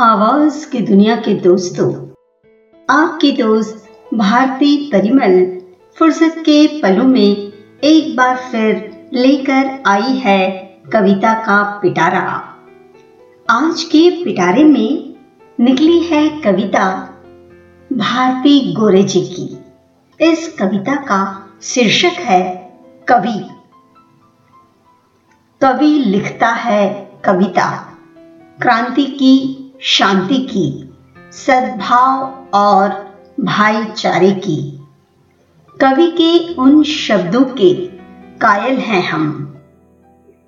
आवाज़ की दुनिया के दोस्तों, आपकी दोस्त भारती परिमल फुर्सत के पलों में एक बार फिर लेकर आई है कविता का पिटारा। आज के पिटारे में निकली है कविता भारती गोरे जी की। इस कविता का शीर्षक है कवि। कवि लिखता है कविता। क्रांति की शांति की, सद्भाव और भाईचारे की। कवि के उन शब्दों के कायल हैं हम।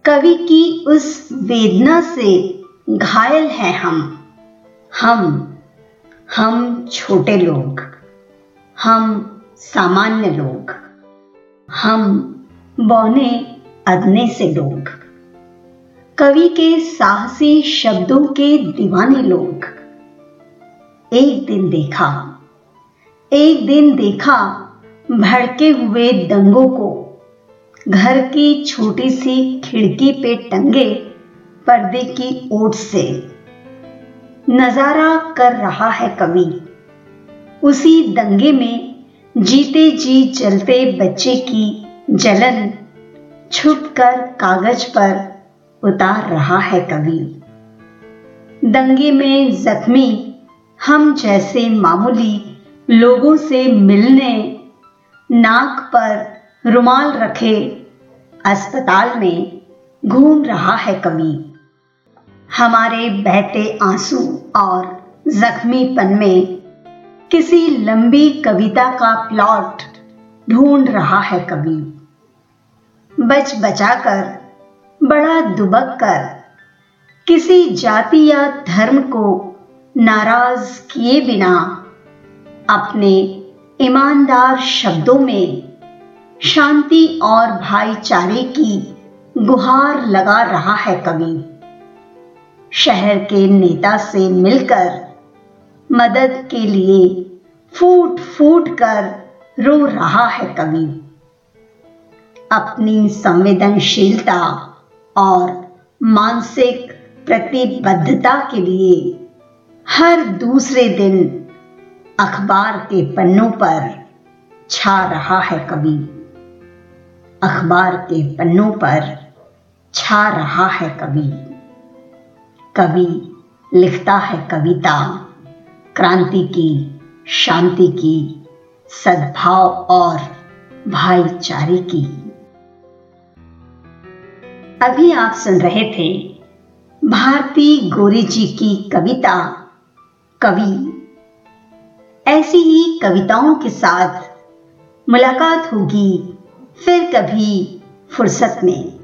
कवि की उस वेदना से घायल हैं हम। हम हम छोटे लोग। हम सामान्य लोग। हम बौने अदने से लोग। कवि के साहसी शब्दों के दीवाने लोग। एक दिन देखा, एक दिन देखा भड़के हुए दंगों को। घर की छोटी सी खिड़की पे टंगे पर्दे की ओट से। नज़ारा कर रहा है कवि। उसी दंगे में जीते जी जलते बच्चे की जलन छुपकर कागज़ पर उतार रहा है कवि दंगे में जख्मी, हम जैसे मामूली लोगों से मिलने, नाक पर रुमाल रखे, अस्पताल में घूम रहा है कवि हमारे बहते आँसू और जख्मीपन में किसी लंबी कविता का प्लॉट ढूंढ रहा है कवि बच बचाकर बड़ा दुबक कर। किसी जाति या धर्म को नाराज़ किए बिना अपने ईमानदार शब्दों में शांति और भाईचारे की गुहार लगा रहा है कवि। शहर के नेता से मिलकर, मदद के लिए फूट फूट कर रो रहा है कवि। अपनी संवेदनशीलता और मानसिक प्रतिबद्धता के लिए हर दूसरे दिन अखबार के पन्नों पर छा रहा है कवि। अखबार के पन्नों पर छा रहा है कवि। कवि लिखता है कविता, क्रांति की, शांति की, सद्भाव और भाईचारे की। अभी आप सुन रहे थे भारती गोरी जी की कविता, कवि। ऐसी ही कविताओं के साथ मुलाकात होगी फिर कभी फुर्सत में।